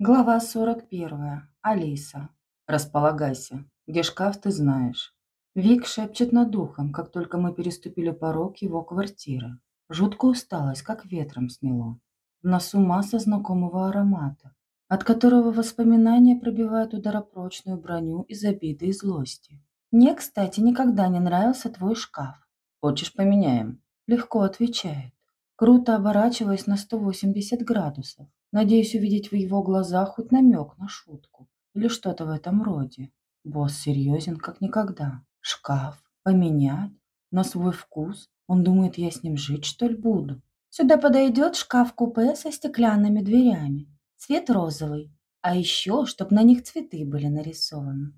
Глава 41. Алиса. Располагайся. Где шкаф, ты знаешь. Вик шепчет над духом, как только мы переступили порог его квартиры. Жутко усталость, как ветром сняло. В носу масса знакомого аромата, от которого воспоминания пробивают ударопрочную броню из обиды и злости. Мне, кстати, никогда не нравился твой шкаф. Хочешь, поменяем? Легко отвечает. Круто оборачиваясь на 180 градусов. Надеюсь увидеть в его глазах хоть намек на шутку или что-то в этом роде. Босс серьезен, как никогда. Шкаф поменять на свой вкус. Он думает, я с ним жить, что ли, буду. Сюда подойдет шкаф-купе со стеклянными дверями. Цвет розовый. А еще, чтоб на них цветы были нарисованы.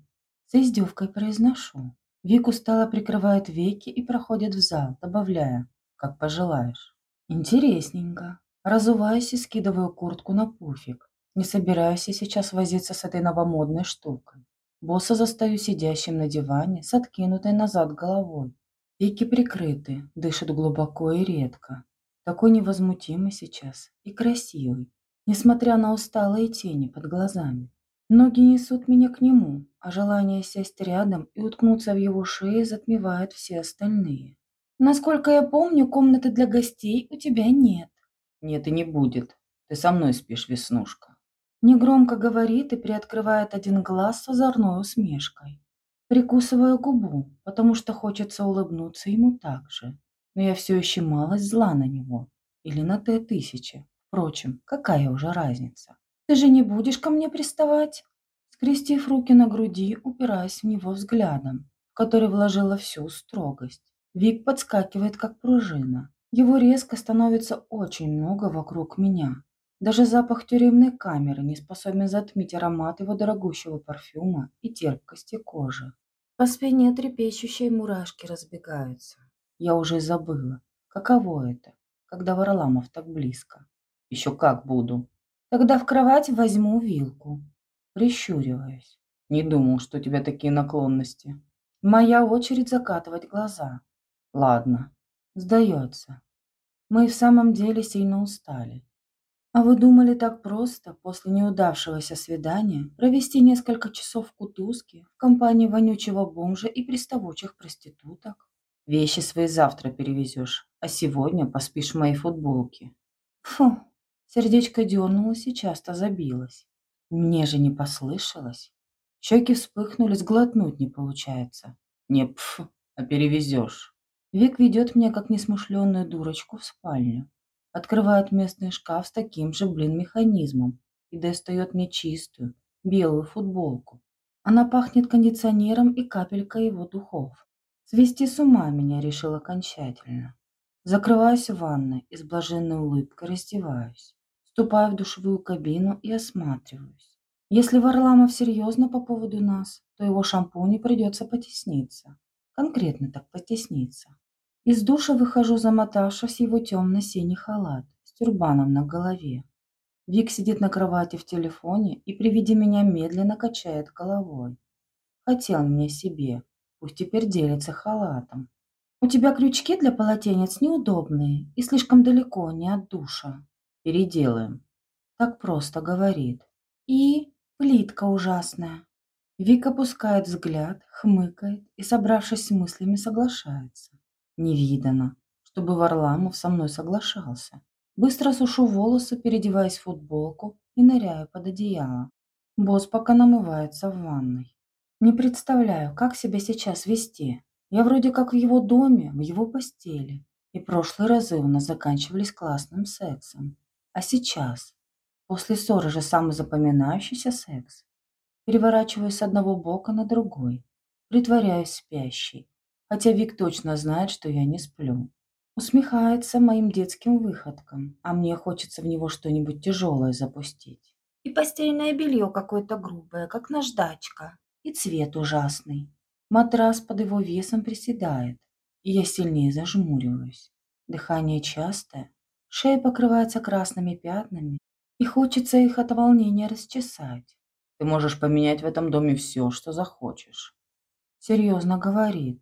С издевкой произношу. Вик устало прикрывает веки и проходит в зал, добавляя, как пожелаешь. Интересненько. Разуваюсь и скидываю куртку на пуфик. Не собираюсь я сейчас возиться с этой новомодной штукой. Босса застаю сидящим на диване с откинутой назад головой. Веки прикрыты, дышит глубоко и редко. Такой невозмутимый сейчас и красивый, несмотря на усталые тени под глазами. Ноги несут меня к нему, а желание сесть рядом и уткнуться в его шею затмевает все остальные. Насколько я помню, комнаты для гостей у тебя нет. Нет и не будет. Ты со мной спишь, Веснушка. Негромко говорит и приоткрывает один глаз с озорной усмешкой. Прикусываю губу, потому что хочется улыбнуться ему так же. Но я все еще малость зла на него. Или на Т-1000. Впрочем, какая уже разница? Ты же не будешь ко мне приставать? Скрестив руки на груди, упираясь в него взглядом, в который вложила всю строгость. Вик подскакивает, как пружина. Его резко становится очень много вокруг меня. Даже запах тюремной камеры не способен затмить аромат его дорогущего парфюма и терпкости кожи. По спине трепещущие мурашки разбегаются. Я уже забыла, каково это, когда Варламов так близко. Еще как буду. Тогда в кровать возьму вилку. Прищуриваюсь. Не думал, что у тебя такие наклонности. Моя очередь закатывать глаза. Ладно, Сдается. Мы в самом деле сильно устали. А вы думали так просто, после неудавшегося свидания, провести несколько часов в кутузке в компании вонючего бомжа и приставучих проституток? Вещи свои завтра перевезешь, а сегодня поспишь в моей футболке. Фу, сердечко дернулось и часто забилось. Мне же не послышалось. Щеки вспыхнули, сглотнуть не получается. Не пф, а перевезешь. Вик ведет меня, как несмышленную дурочку, в спальню. Открывает местный шкаф с таким же, блин, механизмом и достает мне чистую, белую футболку. Она пахнет кондиционером и капелькой его духов. Свести с ума меня решил окончательно. Закрываюсь в ванной и с блаженной улыбкой раздеваюсь. Ступаю в душевую кабину и осматриваюсь. Если Варламов серьезно по поводу нас, то его шампуню придется потесниться. Конкретно так потесниться. Из душа выхожу, замотавшись его темно-синий халат с тюрбаном на голове. Вик сидит на кровати в телефоне и при виде меня медленно качает головой. Хотел мне себе, пусть теперь делится халатом. У тебя крючки для полотенец неудобные и слишком далеко, не от душа. Переделаем. Так просто говорит. И плитка ужасная. Вик опускает взгляд, хмыкает и, собравшись с мыслями, соглашается. Не видано, чтобы Варламов со мной соглашался. Быстро сушу волосы, переодеваясь в футболку и ныряю под одеяло. Босс пока намывается в ванной. Не представляю, как себя сейчас вести. Я вроде как в его доме, в его постели. И прошлые разы у нас заканчивались классным сексом. А сейчас? После ссоры же самый запоминающийся секс. Переворачиваюсь с одного бока на другой. Притворяюсь спящей хотя Вик точно знает, что я не сплю. Усмехается моим детским выходкам, а мне хочется в него что-нибудь тяжелое запустить. И постельное белье какое-то грубое, как наждачка, и цвет ужасный. Матрас под его весом приседает, и я сильнее зажмуриваюсь. Дыхание частое, шея покрывается красными пятнами, и хочется их от волнения расчесать. Ты можешь поменять в этом доме все, что захочешь. Серьезно говорит,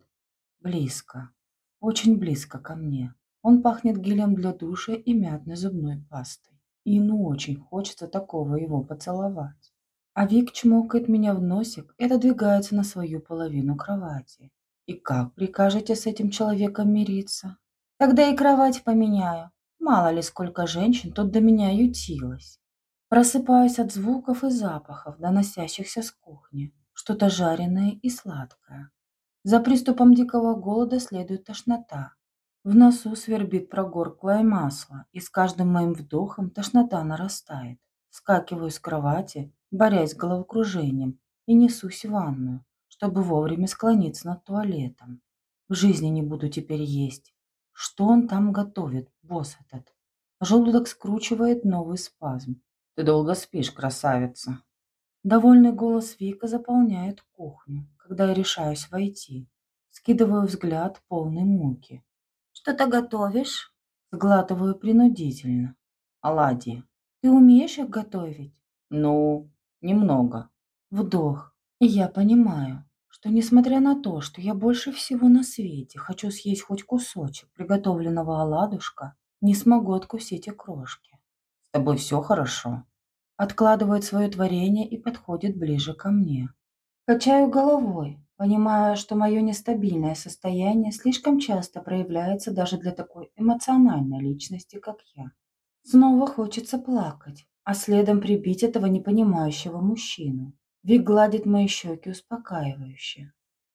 Близко. Очень близко ко мне. Он пахнет гелем для душа и мятной зубной пастой. И ну очень хочется такого его поцеловать. А Вик чмокает меня в носик и отодвигается на свою половину кровати. И как прикажете с этим человеком мириться? Тогда и кровать поменяю. Мало ли сколько женщин тут до меня ютилось. Просыпаюсь от звуков и запахов, доносящихся с кухни. Что-то жареное и сладкое. За приступом дикого голода следует тошнота. В носу свербит прогорклое масло, и с каждым моим вдохом тошнота нарастает. Скакиваю с кровати, борясь с головокружением, и несусь в ванную, чтобы вовремя склониться над туалетом. В жизни не буду теперь есть. Что он там готовит, босс этот? Желудок скручивает новый спазм. Ты долго спишь, красавица. Довольный голос Вика заполняет кухню, когда я решаюсь войти. Скидываю взгляд полный муки. Что-то готовишь? Сглатываю принудительно. Оладьи. Ты умеешь их готовить? Ну, немного. Вдох. И я понимаю, что несмотря на то, что я больше всего на свете хочу съесть хоть кусочек приготовленного оладушка, не смогу откусить и крошки. Тобой все хорошо? Откладывает свое творение и подходит ближе ко мне. Качаю головой, понимая, что мое нестабильное состояние слишком часто проявляется даже для такой эмоциональной личности, как я. Снова хочется плакать, а следом прибить этого непонимающего мужчину. Вик гладит мои щеки успокаивающе.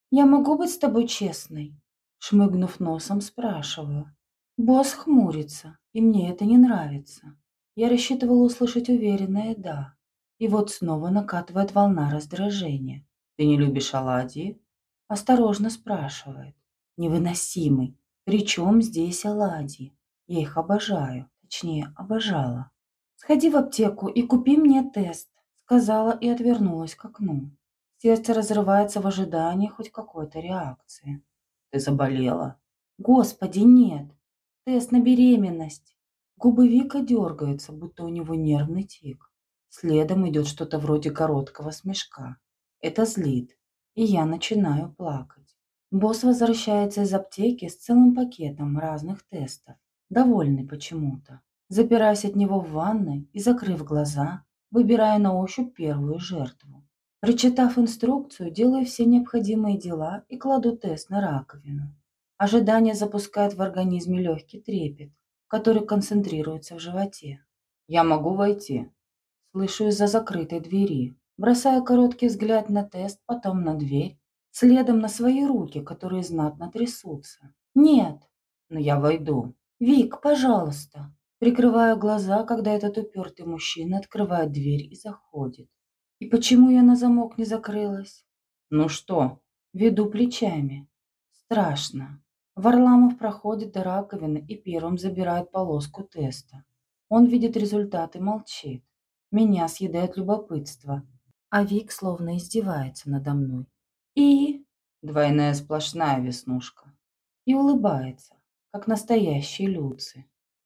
«Я могу быть с тобой честной?» Шмыгнув носом, спрашиваю. Босс хмурится, и мне это не нравится. Я рассчитывала услышать уверенное «да». И вот снова накатывает волна раздражения. «Ты не любишь оладьи?» Осторожно спрашивает. Невыносимый. Причем здесь оладьи? Я их обожаю. Точнее, обожала. Сходи в аптеку и купи мне тест сказала и отвернулась к окну. Сердце разрывается в ожидании хоть какой-то реакции. Ты заболела. Господи, нет. Тест на беременность. Губы Вика дергаются, будто у него нервный тик. Следом идет что-то вроде короткого смешка. Это злит, и я начинаю плакать. Босс возвращается из аптеки с целым пакетом разных тестов, довольный почему-то. Запираясь от него в ванной и закрыв глаза, выбирая на ощупь первую жертву. Прочитав инструкцию, делаю все необходимые дела и кладу тест на раковину. Ожидание запускает в организме легкий трепет, который концентрируется в животе. «Я могу войти?» Слышу из-за закрытой двери. Бросаю короткий взгляд на тест, потом на дверь, следом на свои руки, которые знатно трясутся. «Нет!» «Но я войду!» «Вик, пожалуйста!» Прикрываю глаза, когда этот упертый мужчина открывает дверь и заходит. И почему я на замок не закрылась? Ну что? Веду плечами. Страшно. Варламов проходит до раковины и первым забирает полоску теста. Он видит результат и молчит. Меня съедает любопытство. А Вик словно издевается надо мной. И... Двойная сплошная веснушка. И улыбается, как настоящий Люци.